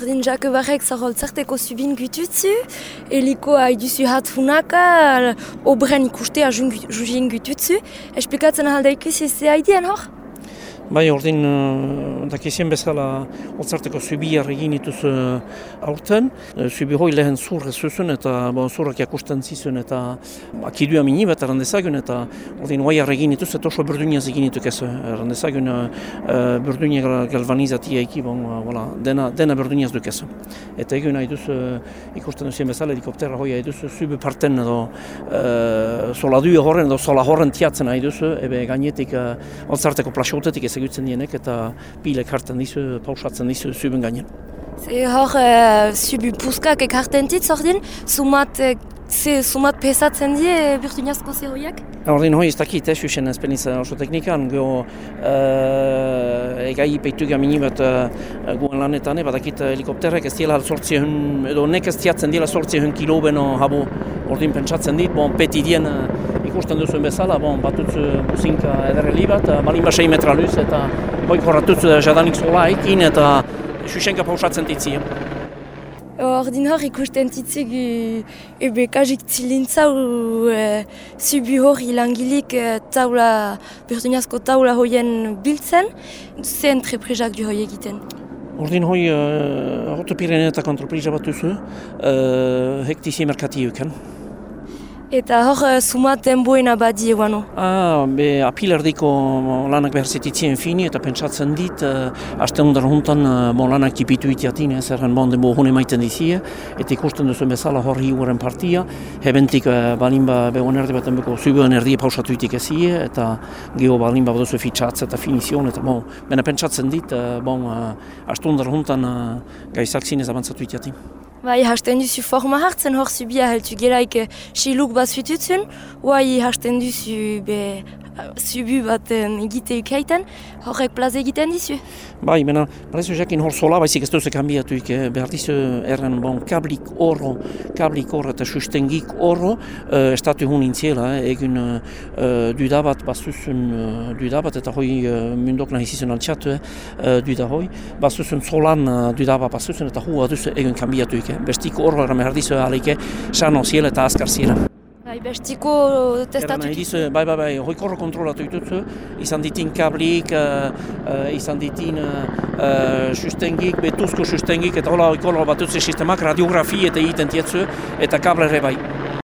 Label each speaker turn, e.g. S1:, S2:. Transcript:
S1: Ordin Jacques Barrek zaholtzarteko zubin gututzu, eliko haiduzu hat funaka, obren ikustea juzien gututzu. Esplikatzen ahalda ikusi ze haidien hor?
S2: Bai, ordin, uh, dakizien bezala, otzarteko zubiar egin ituz uh, aurten. Uh, zubi hoi lehen zur zuzun eta bon, zurrak jakusten zizun eta akidua mini bat erandezagun eta ordin oaiar egin ituz eta oso berduniaz egin ituk ez erandezagun uh, berdunia galvanizatia eki, bon, uh, voilà, dena, dena berduniaz duk ez. Eta egun nahi uh, ikusten duzien bezala helikoptera hoi nahi zubi parten edo uh, soladu horren edo sola horren tiatzen nahi duz, ebe gainetik uh, otzarteko plaxotetik ez egutzen dienek eta pilek hartzen dizu, pausatzen dizu zuben gainen.
S1: Ze hor, uh, zubi puskak ekarten dit, ordin, sumat, ze sumat pesatzen die birtuniazko zehoiak?
S2: Ordin hoi ez dakit, ez xuxen ezpeniz oso teknikan, geho uh, egai peitu gamini bat uh, guen lanetan, badakit helikopterrek ez diela sortzi edo nek ez diatzen diela sortzi hun kilo beno habu ordin pentsatzen dit, bon, peti dien ikusten duzuen bezala, bon, batutz buzinka ederreli bat, balin basei metra luz eta boik horratutz jadanik zola ekin eta xuxenka pausatzen ditzi.
S1: Ordin hor ikusten ditzeg ebe kajik zilintzau e, zubi hori langilik e, taula, bertuniazko taula hoien biltzen, ze entreprizak du hoi egiten?
S2: Ordin hoi, uh, autopirenetak entrepriza bat duzu, uh, hektizi merkatioken.
S1: Eta hor, uh, sumat denboena badi eguano?
S2: Ah, be, apilerdiko lanak behar zetitzien fini eta pentsatzen dit, uh, aste hundar juntan uh, bon, lanak tipitu itiatin, ez erren bon denbo hune maiten dizie, eta ikusten duzu bezala hor hiuaren partia, hebentik uh, balinba behon erdi baten beko zubioen erdi pausatu itik ezie, eta geho balinba baduzu fitxatze eta finizion, eta bon, bena pentsatzen dit, uh, bon, uh, aste hundar juntan uh, gaizak zinez abantzatu itiatin.
S1: Bai, hasten duzu forma hartzen hor zubia heltu gelaik xiluk bat zututzen, bai, hasten duzu be, zubu bat egite ukaiten, horrek plaz egiten dizu.
S2: Bai, mena, barezu jakin hor sola baizik ez duzu kambiatuik, eh? behar dizu erren bon, kablik oro, kablik oro eta sustengik oro, uh, estatu hun intziela, eh? egun uh, dudabat bazuzun, dudabat eta hoi uh, mundok nahi zizun altxatu, uh, duda hoi, bazuzun solan uh, dudabat bazuzun eta hua duzu egun kambiatuik, eh? bestiko oro erren behar dizu aleike, sano ziela eta askar ziela.
S1: Bai, bestiko testatu
S2: ditu? Bai, bai, bai, hoikorro kontrolatu dituzu, izan ditin kablik, uh, uh, izan ditin uh, sustengik, betuzko sustengik, eta hola hoikorro batutze sistemak, radiografi eta egiten tietzu, eta kablere bai.